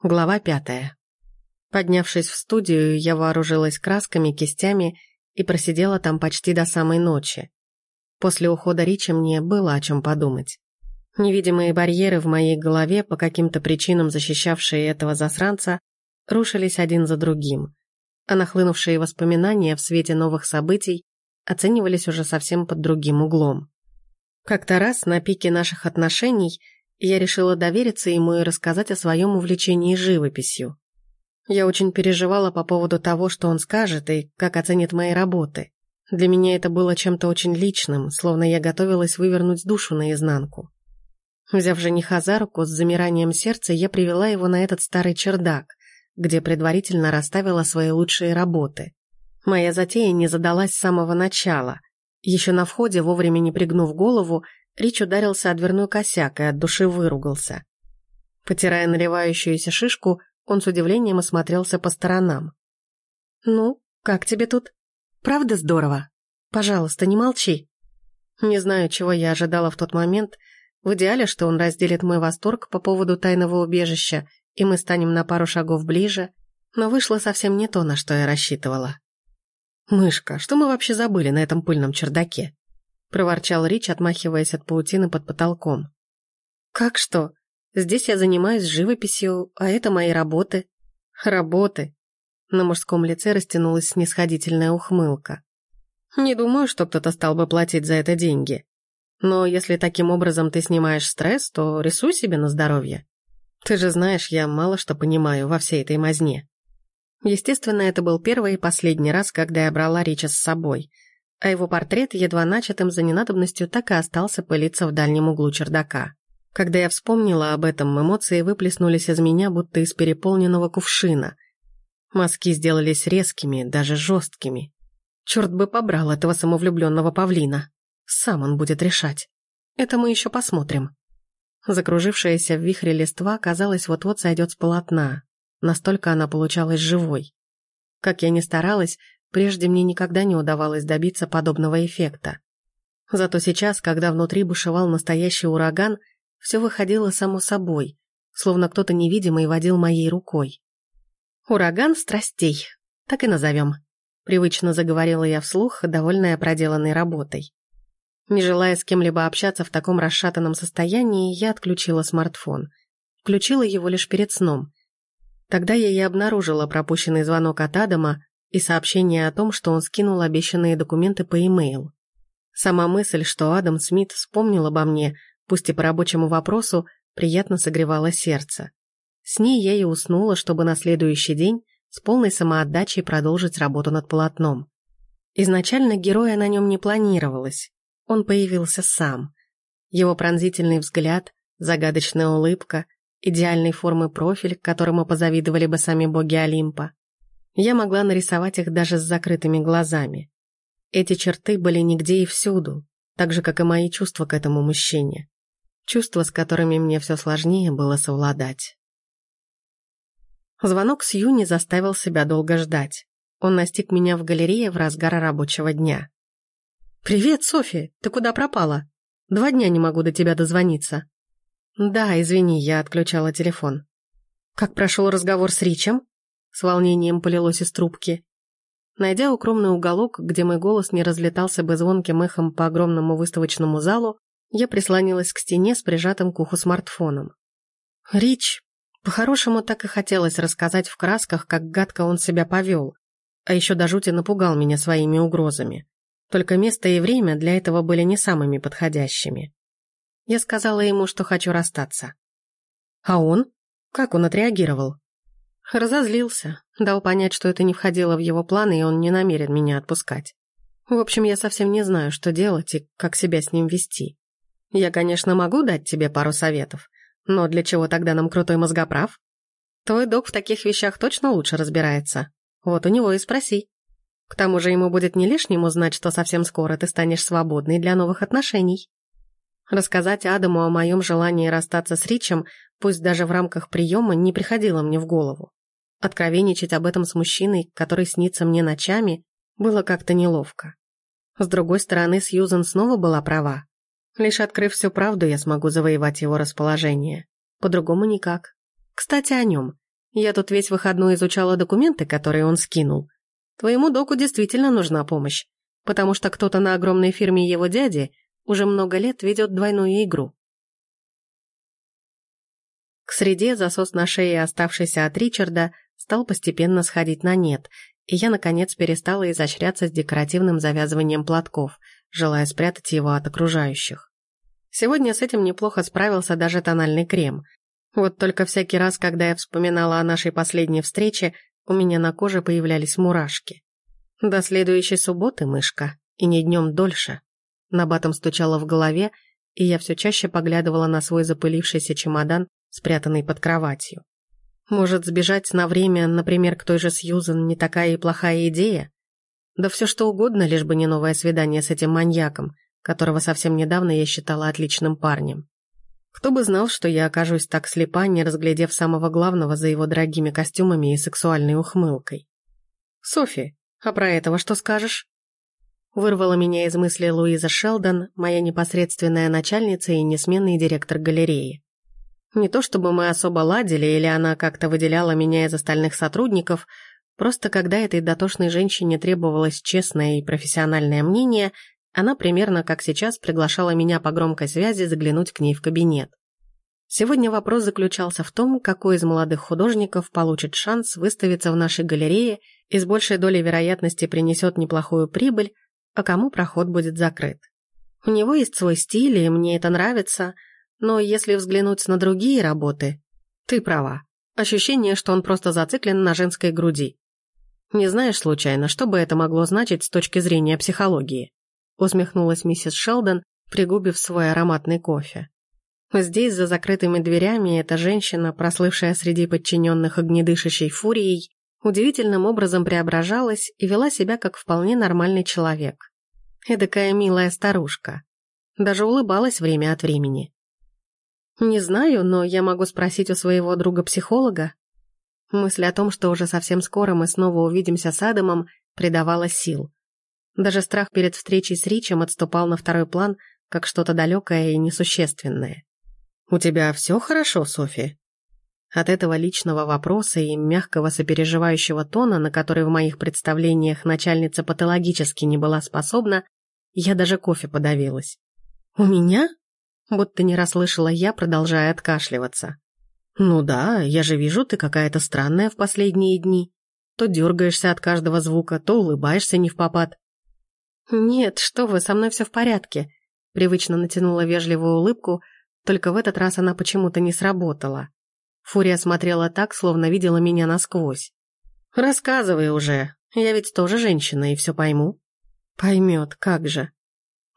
Глава пятая. Поднявшись в студию, я вооружилась красками, кистями и просидела там почти до самой ночи. После ухода Ричи мне было о чем подумать. Невидимые барьеры в моей голове, по каким-то причинам защищавшие этого засранца, рушились один за другим, а нахлынувшие воспоминания в свете новых событий оценивались уже совсем под другим углом. Как-то раз на пике наших отношений – я решила довериться ему и рассказать о своем увлечении живописью. Я очень переживала по поводу того, что он скажет и как оценит мои работы. Для меня это было чем-то очень личным, словно я готовилась вывернуть душу наизнанку. Взяв жениха за руку, с замиранием сердца я привела его на этот старый чердак, где предварительно расставила свои лучшие работы. Моя затея не задалась с самого начала. Еще на входе, вовремя не пригнув голову, Рич ударился о дверной косяк и от души выругался. Потирая наливающуюся шишку, он с удивлением осмотрелся по сторонам. «Ну, как тебе тут? Правда здорово? Пожалуйста, не молчи». Не знаю, чего я ожидала в тот момент. В идеале, что он разделит мой восторг по поводу тайного убежища, и мы станем на пару шагов ближе, но вышло совсем не то, на что я рассчитывала. «Мышка, что мы вообще забыли на этом пыльном чердаке?» — проворчал Рич, отмахиваясь от паутины под потолком. «Как что? Здесь я занимаюсь живописью, а это мои работы». «Работы?» На мужском лице растянулась снисходительная ухмылка. «Не думаю, что кто-то стал бы платить за это деньги. Но если таким образом ты снимаешь стресс, то рисуй себе на здоровье. Ты же знаешь, я мало что понимаю во всей этой мазне». Естественно, это был первый и последний раз, когда я брала Рича с собой — а его портрет, едва начатым за ненадобностью, так и остался пылиться в дальнем углу чердака. Когда я вспомнила об этом, эмоции выплеснулись из меня, будто из переполненного кувшина. Мазки сделались резкими, даже жесткими. Черт бы побрал этого самовлюбленного павлина. Сам он будет решать. Это мы еще посмотрим. Закружившаяся в вихре листва, казалось, вот-вот сойдет с полотна. Настолько она получалась живой. Как я ни старалась, Прежде мне никогда не удавалось добиться подобного эффекта. Зато сейчас, когда внутри бушевал настоящий ураган, все выходило само собой, словно кто-то невидимый водил моей рукой. «Ураган страстей, так и назовем», — привычно заговорила я вслух, довольная проделанной работой. Не желая с кем-либо общаться в таком расшатанном состоянии, я отключила смартфон. Включила его лишь перед сном. Тогда я и обнаружила пропущенный звонок от Адама, и сообщение о том, что он скинул обещанные документы по e-mail. Сама мысль, что Адам Смит вспомнил обо мне, пусть и по рабочему вопросу, приятно согревала сердце. С ней я и уснула, чтобы на следующий день с полной самоотдачей продолжить работу над полотном. Изначально героя на нем не планировалось. Он появился сам. Его пронзительный взгляд, загадочная улыбка, идеальной формы профиль, которому позавидовали бы сами боги Олимпа. Я могла нарисовать их даже с закрытыми глазами. Эти черты были нигде и всюду, так же, как и мои чувства к этому мужчине. Чувства, с которыми мне все сложнее было совладать. Звонок с Юни заставил себя долго ждать. Он настиг меня в галерее в разгар рабочего дня. «Привет, Софи! Ты куда пропала? Два дня не могу до тебя дозвониться». «Да, извини, я отключала телефон». «Как прошел разговор с Ричем?» С волнением полилось из трубки. Найдя укромный уголок, где мой голос не разлетался бы звонким эхом по огромному выставочному залу, я прислонилась к стене с прижатым к уху смартфоном. «Рич, по-хорошему так и хотелось рассказать в красках, как гадко он себя повел, а еще до жути напугал меня своими угрозами. Только место и время для этого были не самыми подходящими. Я сказала ему, что хочу расстаться. А он? Как он отреагировал? Разозлился, дал понять, что это не входило в его планы, и он не намерен меня отпускать. В общем, я совсем не знаю, что делать и как себя с ним вести. Я, конечно, могу дать тебе пару советов, но для чего тогда нам крутой мозгоправ? Твой док в таких вещах точно лучше разбирается. Вот у него и спроси. К тому же ему будет не лишним узнать, что совсем скоро ты станешь свободной для новых отношений. Рассказать Адаму о моем желании расстаться с Ричем, пусть даже в рамках приема, не приходило мне в голову. Откровенничать об этом с мужчиной, который снится мне ночами, было как-то неловко. С другой стороны, Сьюзен снова была права. Лишь открыв всю правду, я смогу завоевать его расположение. По-другому никак. Кстати, о нем. Я тут весь выходной изучала документы, которые он скинул. Твоему доку действительно нужна помощь, потому что кто-то на огромной фирме его дяди уже много лет ведет двойную игру. К среде засос на шее, оставшийся от Ричарда, стал постепенно сходить на нет, и я, наконец, перестала изощряться с декоративным завязыванием платков, желая спрятать его от окружающих. Сегодня с этим неплохо справился даже тональный крем. Вот только всякий раз, когда я вспоминала о нашей последней встрече, у меня на коже появлялись мурашки. До следующей субботы, мышка, и не днем дольше. Набатом стучала в голове, и я все чаще поглядывала на свой запылившийся чемодан, спрятанный под кроватью. Может, сбежать на время, например, к той же Сьюзен, не такая и плохая идея? Да все что угодно, лишь бы не новое свидание с этим маньяком, которого совсем недавно я считала отличным парнем. Кто бы знал, что я окажусь так слепа, не разглядев самого главного за его дорогими костюмами и сексуальной ухмылкой. «Софи, а про этого что скажешь?» Вырвала меня из мысли Луиза Шелдон, моя непосредственная начальница и несменный директор галереи. Не то чтобы мы особо ладили, или она как-то выделяла меня из остальных сотрудников, просто когда этой дотошной женщине требовалось честное и профессиональное мнение, она примерно как сейчас приглашала меня по громкой связи заглянуть к ней в кабинет. Сегодня вопрос заключался в том, какой из молодых художников получит шанс выставиться в нашей галерее и с большей долей вероятности принесет неплохую прибыль, а кому проход будет закрыт. У него есть свой стиль, и мне это нравится – но если взглянуть на другие работы, ты права. Ощущение, что он просто зациклен на женской груди. Не знаешь случайно, что бы это могло значить с точки зрения психологии? Усмехнулась миссис Шелдон, пригубив свой ароматный кофе. Здесь, за закрытыми дверями, эта женщина, прослывшая среди подчиненных огнедышащей фурией, удивительным образом преображалась и вела себя как вполне нормальный человек. Эдакая милая старушка. Даже улыбалась время от времени. «Не знаю, но я могу спросить у своего друга-психолога». Мысль о том, что уже совсем скоро мы снова увидимся с Адамом, придавала сил. Даже страх перед встречей с Ричем отступал на второй план, как что-то далекое и несущественное. «У тебя все хорошо, Софи?» От этого личного вопроса и мягкого сопереживающего тона, на который в моих представлениях начальница патологически не была способна, я даже кофе подавилась. «У меня?» Будто не расслышала я, продолжая откашливаться. «Ну да, я же вижу, ты какая-то странная в последние дни. То дергаешься от каждого звука, то улыбаешься не в попад». «Нет, что вы, со мной все в порядке», — привычно натянула вежливую улыбку, только в этот раз она почему-то не сработала. Фурия смотрела так, словно видела меня насквозь. «Рассказывай уже, я ведь тоже женщина и все пойму». «Поймет, как же»,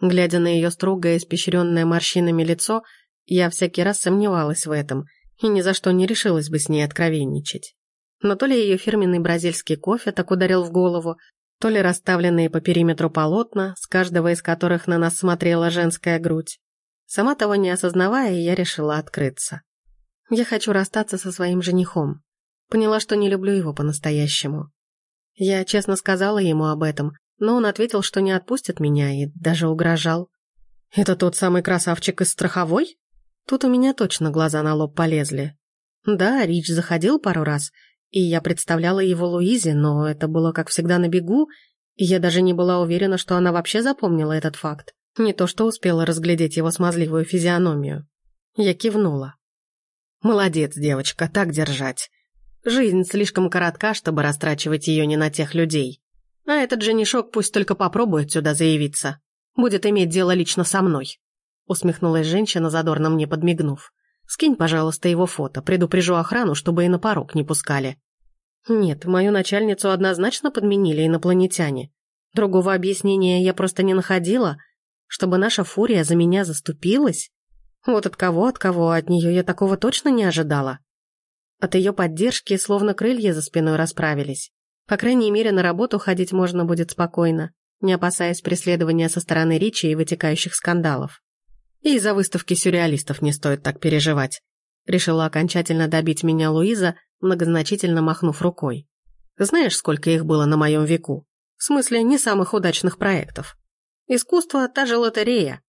Глядя на ее строгое, испещренное морщинами лицо, я всякий раз сомневалась в этом и ни за что не решилась бы с ней откровенничать. Но то ли ее фирменный бразильский кофе так ударил в голову, то ли расставленные по периметру полотна, с каждого из которых на нас смотрела женская грудь. Сама того не осознавая, я решила открыться. Я хочу расстаться со своим женихом. Поняла, что не люблю его по-настоящему. Я честно сказала ему об этом, но он ответил, что не отпустит меня и даже угрожал. «Это тот самый красавчик из страховой?» Тут у меня точно глаза на лоб полезли. Да, Рич заходил пару раз, и я представляла его Луизе, но это было, как всегда, на бегу, и я даже не была уверена, что она вообще запомнила этот факт. Не то, что успела разглядеть его смазливую физиономию. Я кивнула. «Молодец, девочка, так держать. Жизнь слишком коротка, чтобы растрачивать ее не на тех людей. А этот женишок пусть только попробует сюда заявиться. Будет иметь дело лично со мной. Усмехнулась женщина, задорно мне подмигнув. Скинь, пожалуйста, его фото, предупрежу охрану, чтобы и на порог не пускали. Нет, мою начальницу однозначно подменили инопланетяне. Другого объяснения я просто не находила, чтобы наша фурия за меня заступилась. Вот от кого, от кого, от нее я такого точно не ожидала. От ее поддержки словно крылья за спиной расправились. По крайней мере, на работу ходить можно будет спокойно, не опасаясь преследования со стороны Ричи и вытекающих скандалов. И из-за выставки сюрреалистов не стоит так переживать. Решила окончательно добить меня Луиза, многозначительно махнув рукой. Знаешь, сколько их было на моем веку? В смысле, не самых удачных проектов. Искусство – та же лотерея.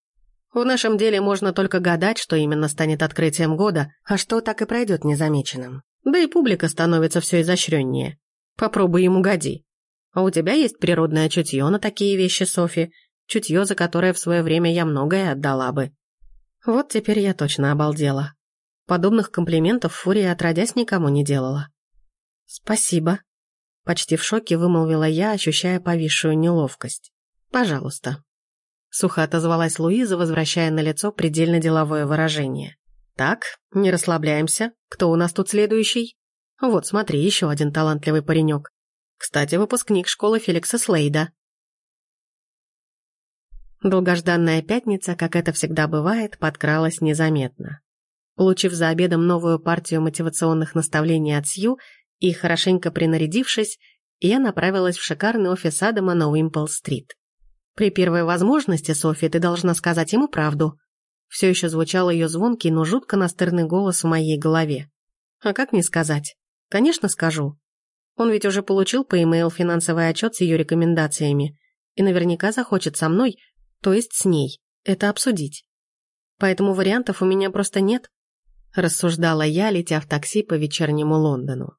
В нашем деле можно только гадать, что именно станет открытием года, а что так и пройдет незамеченным. Да и публика становится все изощреннее. Попробуй ему годи. А у тебя есть природное чутье на такие вещи, Софи, чутье, за которое в свое время я многое отдала бы. Вот теперь я точно обалдела. Подобных комплиментов Фурия отродясь никому не делала. «Спасибо», — почти в шоке вымолвила я, ощущая повисшую неловкость. «Пожалуйста». Сухо отозвалась Луиза, возвращая на лицо предельно деловое выражение. «Так, не расслабляемся. Кто у нас тут следующий?» «Вот, смотри, еще один талантливый паренек. Кстати, выпускник школы Феликса Слейда». Долгожданная пятница, как это всегда бывает, подкралась незаметно. Получив за обедом новую партию мотивационных наставлений от Сью и хорошенько принарядившись, я направилась в шикарный офис Адама на Уимпл-стрит. При первой возможности, Софи, ты должна сказать ему правду. Все еще звучал ее звонкий, но жутко настырный голос в моей голове. А как мне сказать? Конечно, скажу. Он ведь уже получил по e-mail финансовый отчет с ее рекомендациями и наверняка захочет со мной, то есть с ней, это обсудить. Поэтому вариантов у меня просто нет, рассуждала я, летя в такси по вечернему Лондону.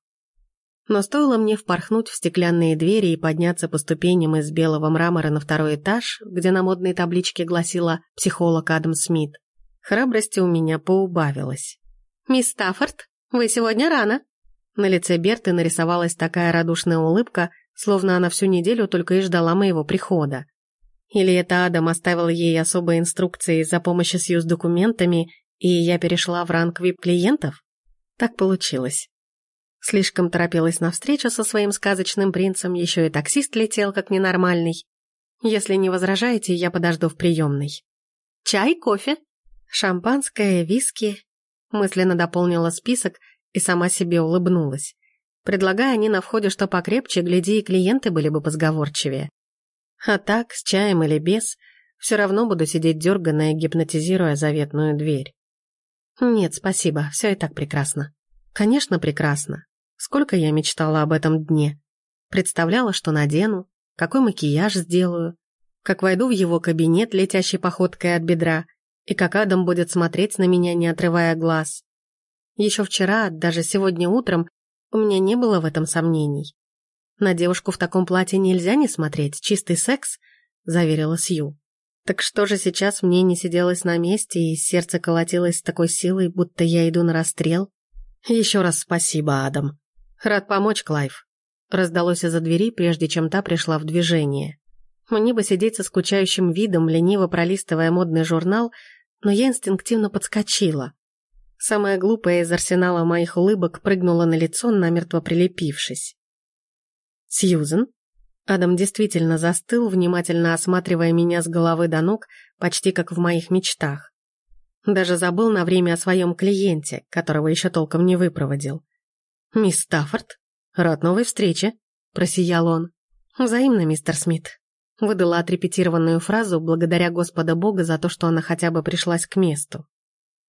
Но стоило мне впорхнуть в стеклянные двери и подняться по ступеням из белого мрамора на второй этаж, где на модной табличке гласила «Психолог Адам Смит», храбрости у меня поубавилось. «Мисс Стаффорд, вы сегодня рано!» На лице Берты нарисовалась такая радушная улыбка, словно она всю неделю только и ждала моего прихода. Или это Адам оставил ей особые инструкции за помощью Сью с документами, и я перешла в ранг вип-клиентов? Так получилось. Слишком торопилась на встречу со своим сказочным принцем, еще и таксист летел как ненормальный. Если не возражаете, я подожду в приемной. Чай, кофе, шампанское, виски. Мысленно дополнила список и сама себе улыбнулась. Предлагая они на входе что покрепче, гляди, и клиенты были бы позговорчивее. А так, с чаем или без, все равно буду сидеть дерганная, гипнотизируя заветную дверь. Нет, спасибо, все и так прекрасно. Конечно, прекрасно. Сколько я мечтала об этом дне. Представляла, что надену, какой макияж сделаю, как войду в его кабинет, летящей походкой от бедра, и как Адам будет смотреть на меня, не отрывая глаз. Еще вчера, даже сегодня утром, у меня не было в этом сомнений. На девушку в таком платье нельзя не смотреть, чистый секс, заверила Сью. Так что же сейчас мне не сиделось на месте, и сердце колотилось с такой силой, будто я иду на расстрел? Еще раз спасибо, Адам. «Рад помочь, Клайв», — раздалось из-за двери, прежде чем та пришла в движение. Мне бы сидеть со скучающим видом, лениво пролистывая модный журнал, но я инстинктивно подскочила. Самая глупая из арсенала моих улыбок прыгнула на лицо, намертво прилепившись. «Сьюзен?» Адам действительно застыл, внимательно осматривая меня с головы до ног, почти как в моих мечтах. Даже забыл на время о своем клиенте, которого еще толком не выпроводил. «Мисс Стаффорд, рад новой встрече», — просиял он. «Взаимно, мистер Смит». Выдала отрепетированную фразу благодаря Господа Бога за то, что она хотя бы пришлась к месту.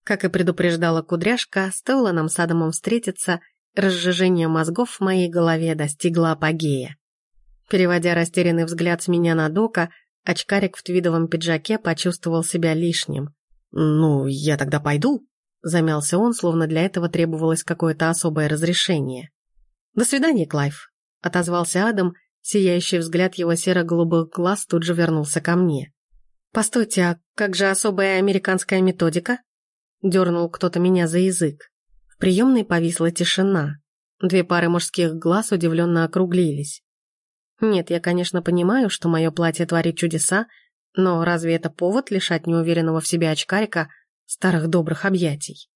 Как и предупреждала кудряшка, стоило нам с Адамом встретиться, разжижение мозгов в моей голове достигло апогея. Переводя растерянный взгляд с меня на Дока, очкарик в твидовом пиджаке почувствовал себя лишним. «Ну, я тогда пойду?» Замялся он, словно для этого требовалось какое-то особое разрешение. «До свидания, Клайв», — отозвался Адам, сияющий взгляд его серо-голубых глаз тут же вернулся ко мне. «Постойте, а как же особая американская методика?» Дернул кто-то меня за язык. В приемной повисла тишина. Две пары мужских глаз удивленно округлились. Нет, я, конечно, понимаю, что мое платье творит чудеса, но разве это повод лишать неуверенного в себе очкарика старых добрых объятий.